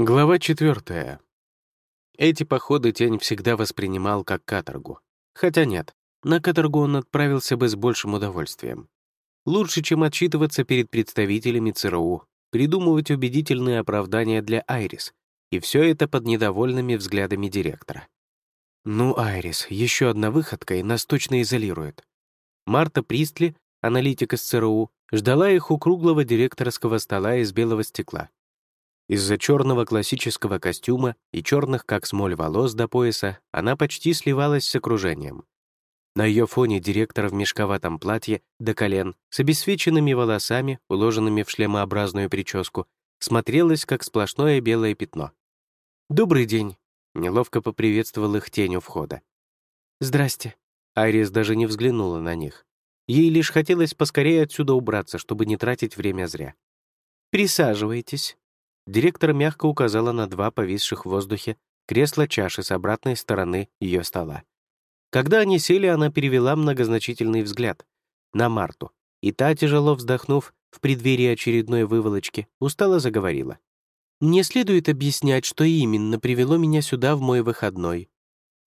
Глава четвертая. Эти походы Тень всегда воспринимал как каторгу. Хотя нет, на каторгу он отправился бы с большим удовольствием. Лучше, чем отчитываться перед представителями ЦРУ, придумывать убедительные оправдания для Айрис, и все это под недовольными взглядами директора. Ну, Айрис, еще одна выходка и нас точно изолирует. Марта Пристли, аналитик из ЦРУ, ждала их у круглого директорского стола из белого стекла. Из-за черного классического костюма и черных, как смоль, волос до пояса она почти сливалась с окружением. На ее фоне директор в мешковатом платье до колен, с обесвеченными волосами, уложенными в шлемообразную прическу, смотрелась, как сплошное белое пятно. «Добрый день», — неловко поприветствовал их тень у входа. «Здрасте». Айрис даже не взглянула на них. Ей лишь хотелось поскорее отсюда убраться, чтобы не тратить время зря. «Присаживайтесь». Директор мягко указала на два повисших в воздухе кресла-чаши с обратной стороны ее стола. Когда они сели, она перевела многозначительный взгляд на Марту, и та, тяжело вздохнув, в преддверии очередной выволочки, устало заговорила. «Не следует объяснять, что именно привело меня сюда в мой выходной».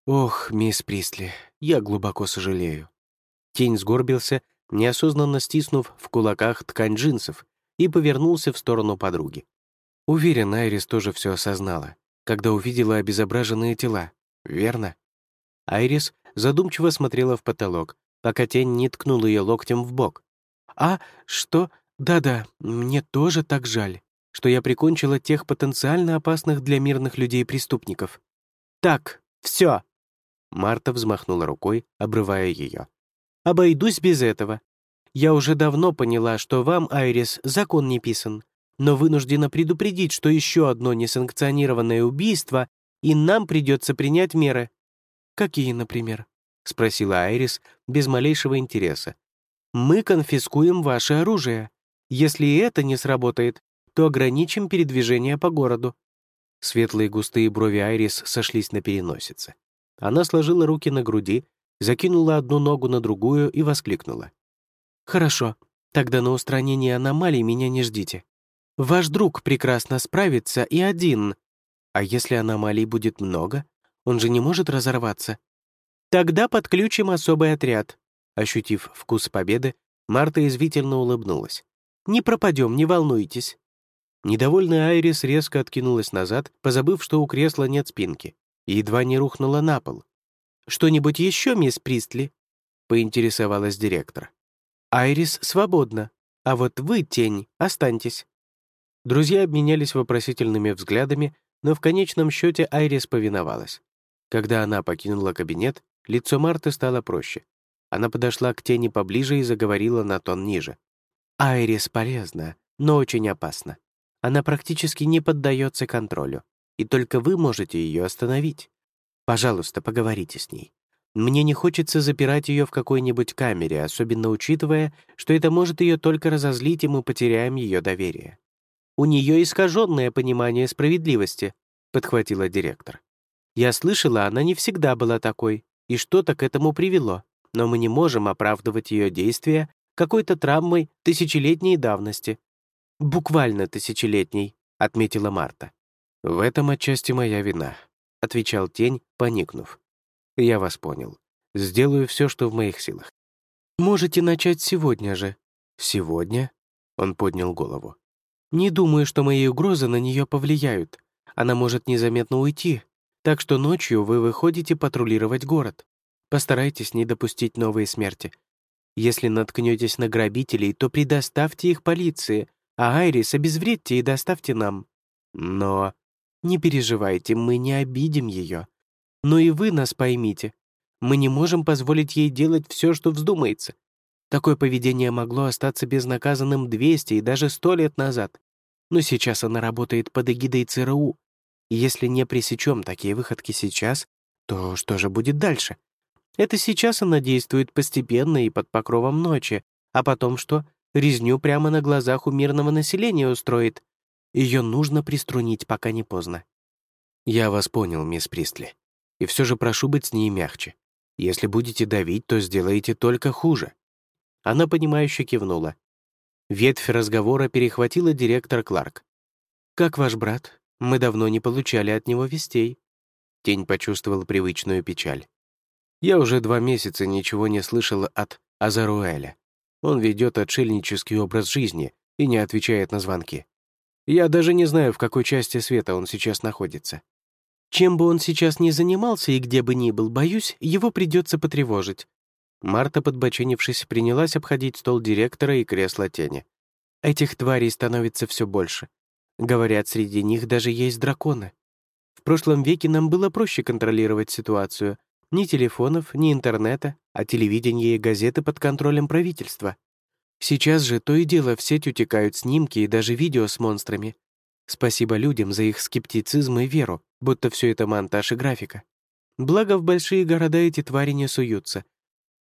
«Ох, мисс Пристли, я глубоко сожалею». Тень сгорбился, неосознанно стиснув в кулаках ткань джинсов, и повернулся в сторону подруги. Уверен, Айрис тоже все осознала, когда увидела обезображенные тела, верно? Айрис задумчиво смотрела в потолок, пока тень не ткнула ее локтем в бок. «А, что? Да-да, мне тоже так жаль, что я прикончила тех потенциально опасных для мирных людей преступников. Так, все!» Марта взмахнула рукой, обрывая ее. «Обойдусь без этого. Я уже давно поняла, что вам, Айрис, закон не писан но вынуждена предупредить, что еще одно несанкционированное убийство, и нам придется принять меры». «Какие, например?» — спросила Айрис без малейшего интереса. «Мы конфискуем ваше оружие. Если это не сработает, то ограничим передвижение по городу». Светлые густые брови Айрис сошлись на переносице. Она сложила руки на груди, закинула одну ногу на другую и воскликнула. «Хорошо, тогда на устранение аномалий меня не ждите. Ваш друг прекрасно справится и один. А если аномалий будет много, он же не может разорваться. Тогда подключим особый отряд. Ощутив вкус победы, Марта извительно улыбнулась. «Не пропадем, не волнуйтесь». Недовольная Айрис резко откинулась назад, позабыв, что у кресла нет спинки, и едва не рухнула на пол. «Что-нибудь еще, мисс Пристли?» — поинтересовалась директор. «Айрис свободна, а вот вы, тень, останьтесь». Друзья обменялись вопросительными взглядами, но в конечном счете Айрис повиновалась. Когда она покинула кабинет, лицо Марты стало проще. Она подошла к тени поближе и заговорила на тон ниже. «Айрис полезна, но очень опасна. Она практически не поддается контролю, и только вы можете ее остановить. Пожалуйста, поговорите с ней. Мне не хочется запирать ее в какой-нибудь камере, особенно учитывая, что это может ее только разозлить, и мы потеряем ее доверие. У нее искаженное понимание справедливости», — подхватила директор. «Я слышала, она не всегда была такой, и что-то к этому привело, но мы не можем оправдывать ее действия какой-то травмой тысячелетней давности». «Буквально тысячелетней», — отметила Марта. «В этом отчасти моя вина», — отвечал тень, поникнув. «Я вас понял. Сделаю все, что в моих силах». «Можете начать сегодня же». «Сегодня?» — он поднял голову. Не думаю, что мои угрозы на нее повлияют. Она может незаметно уйти, так что ночью вы выходите патрулировать город. Постарайтесь не допустить новые смерти. Если наткнетесь на грабителей, то предоставьте их полиции, а Айрис обезвредьте и доставьте нам. Но не переживайте, мы не обидим ее. Но и вы нас поймите. Мы не можем позволить ей делать все, что вздумается. Такое поведение могло остаться безнаказанным 200 и даже 100 лет назад но сейчас она работает под эгидой ЦРУ. И если не пресечем такие выходки сейчас, то что же будет дальше? Это сейчас она действует постепенно и под покровом ночи, а потом что? Резню прямо на глазах у мирного населения устроит. Ее нужно приструнить, пока не поздно. Я вас понял, мисс Пристли. И все же прошу быть с ней мягче. Если будете давить, то сделаете только хуже. Она понимающе кивнула. Ветвь разговора перехватила директор Кларк. «Как ваш брат? Мы давно не получали от него вестей». Тень почувствовал привычную печаль. «Я уже два месяца ничего не слышал от Азаруэля. Он ведет отшельнический образ жизни и не отвечает на звонки. Я даже не знаю, в какой части света он сейчас находится. Чем бы он сейчас ни занимался и где бы ни был, боюсь, его придется потревожить». Марта, подбоченившись, принялась обходить стол директора и кресло тени. «Этих тварей становится все больше. Говорят, среди них даже есть драконы. В прошлом веке нам было проще контролировать ситуацию. Ни телефонов, ни интернета, а телевидение и газеты под контролем правительства. Сейчас же то и дело в сеть утекают снимки и даже видео с монстрами. Спасибо людям за их скептицизм и веру, будто все это монтаж и графика. Благо, в большие города эти твари не суются.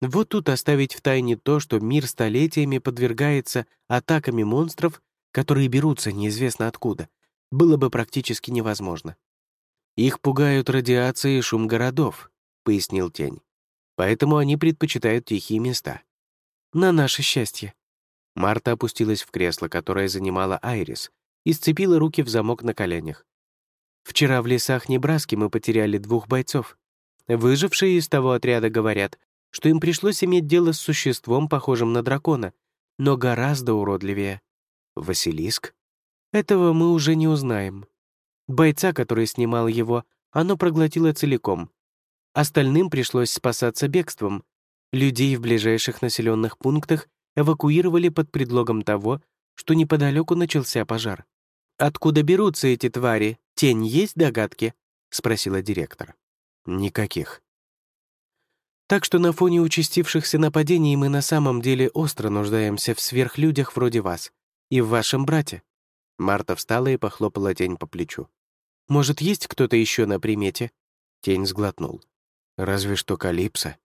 Вот тут оставить в тайне то, что мир столетиями подвергается атаками монстров, которые берутся неизвестно откуда, было бы практически невозможно. «Их пугают радиация и шум городов», — пояснил Тень. «Поэтому они предпочитают тихие места». «На наше счастье». Марта опустилась в кресло, которое занимала Айрис, и сцепила руки в замок на коленях. «Вчера в лесах Небраски мы потеряли двух бойцов. Выжившие из того отряда говорят, что им пришлось иметь дело с существом, похожим на дракона, но гораздо уродливее. Василиск? Этого мы уже не узнаем. Бойца, который снимал его, оно проглотило целиком. Остальным пришлось спасаться бегством. Людей в ближайших населенных пунктах эвакуировали под предлогом того, что неподалеку начался пожар. «Откуда берутся эти твари? Тень есть догадки?» — спросила директор. «Никаких». Так что на фоне участившихся нападений мы на самом деле остро нуждаемся в сверхлюдях вроде вас и в вашем брате». Марта встала и похлопала тень по плечу. «Может, есть кто-то еще на примете?» Тень сглотнул. «Разве что Калипсо?»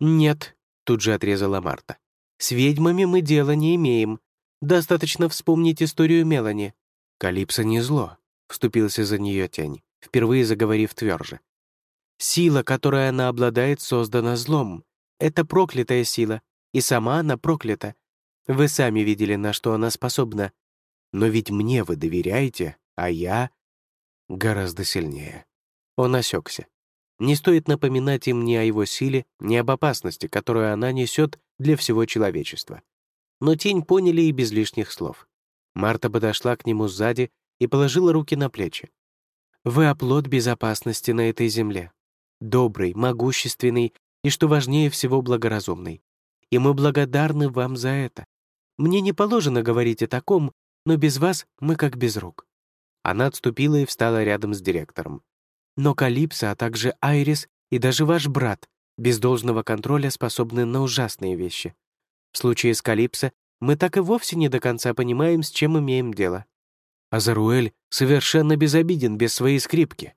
«Нет», — тут же отрезала Марта. «С ведьмами мы дела не имеем. Достаточно вспомнить историю Мелани». «Калипсо не зло», — вступился за нее тень, впервые заговорив тверже. «Сила, которой она обладает, создана злом. Это проклятая сила, и сама она проклята. Вы сами видели, на что она способна. Но ведь мне вы доверяете, а я гораздо сильнее». Он осекся. Не стоит напоминать им ни о его силе, ни об опасности, которую она несет для всего человечества. Но тень поняли и без лишних слов. Марта подошла к нему сзади и положила руки на плечи. «Вы оплот безопасности на этой земле. Добрый, могущественный и, что важнее всего, благоразумный. И мы благодарны вам за это. Мне не положено говорить о таком, но без вас мы как без рук». Она отступила и встала рядом с директором. «Но Калипсо, а также Айрис и даже ваш брат без должного контроля способны на ужасные вещи. В случае с Калипсо мы так и вовсе не до конца понимаем, с чем имеем дело. Азаруэль совершенно безобиден без своей скрипки.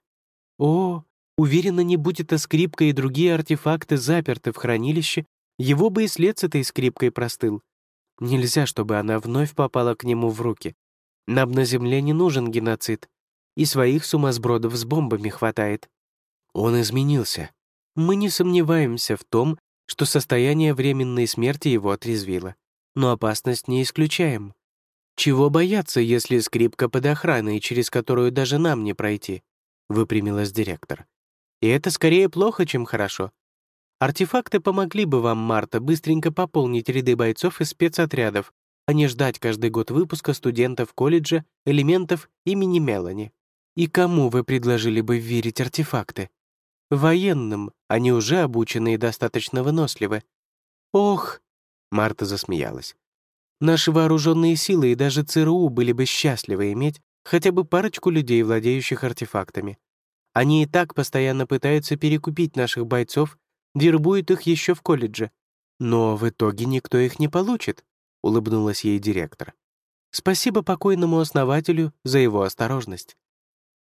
О, уверенно, не будь эта скрипка и другие артефакты заперты в хранилище, его бы и след с этой скрипкой простыл. Нельзя, чтобы она вновь попала к нему в руки. Нам на Земле не нужен геноцид. И своих сумасбродов с бомбами хватает. Он изменился. Мы не сомневаемся в том, что состояние временной смерти его отрезвило. Но опасность не исключаем. Чего бояться, если скрипка под охраной, через которую даже нам не пройти? Выпрямилась директор. И это скорее плохо, чем хорошо. Артефакты помогли бы вам, Марта, быстренько пополнить ряды бойцов из спецотрядов, а не ждать каждый год выпуска студентов колледжа элементов имени Мелани. И кому вы предложили бы верить артефакты? Военным, они уже обучены и достаточно выносливы. Ох, Марта засмеялась. Наши вооруженные силы и даже ЦРУ были бы счастливы иметь хотя бы парочку людей, владеющих артефактами. Они и так постоянно пытаются перекупить наших бойцов вербует их еще в колледже. Но в итоге никто их не получит», — улыбнулась ей директор. «Спасибо покойному основателю за его осторожность».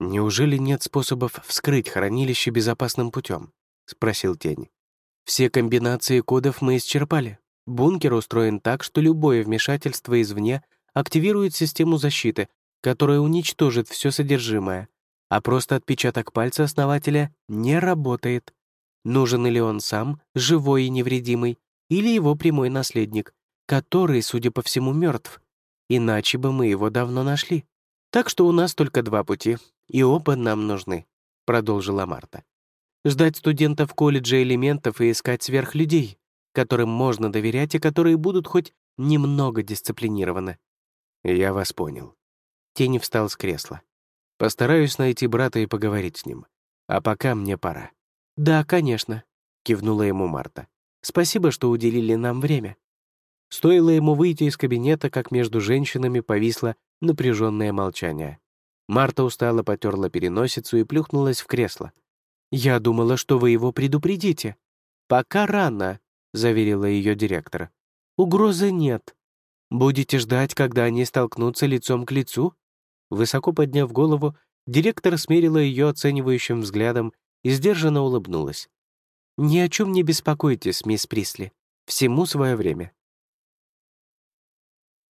«Неужели нет способов вскрыть хранилище безопасным путем?» — спросил Тень. «Все комбинации кодов мы исчерпали. Бункер устроен так, что любое вмешательство извне активирует систему защиты, которая уничтожит все содержимое, а просто отпечаток пальца основателя не работает. Нужен ли он сам, живой и невредимый, или его прямой наследник, который, судя по всему, мертв. Иначе бы мы его давно нашли. «Так что у нас только два пути, и оба нам нужны», — продолжила Марта. «Ждать студентов колледжа элементов и искать сверхлюдей, которым можно доверять и которые будут хоть немного дисциплинированы». «Я вас понял». Тень встал с кресла. «Постараюсь найти брата и поговорить с ним. А пока мне пора». «Да, конечно», — кивнула ему Марта. «Спасибо, что уделили нам время». Стоило ему выйти из кабинета, как между женщинами повисло напряженное молчание. Марта устало потерла переносицу и плюхнулась в кресло. «Я думала, что вы его предупредите». «Пока рано», — заверила ее директор. «Угрозы нет. Будете ждать, когда они столкнутся лицом к лицу?» Высоко подняв голову, директор смерила ее оценивающим взглядом и сдержанно улыбнулась. «Ни о чем не беспокойтесь, мисс Присли. Всему свое время.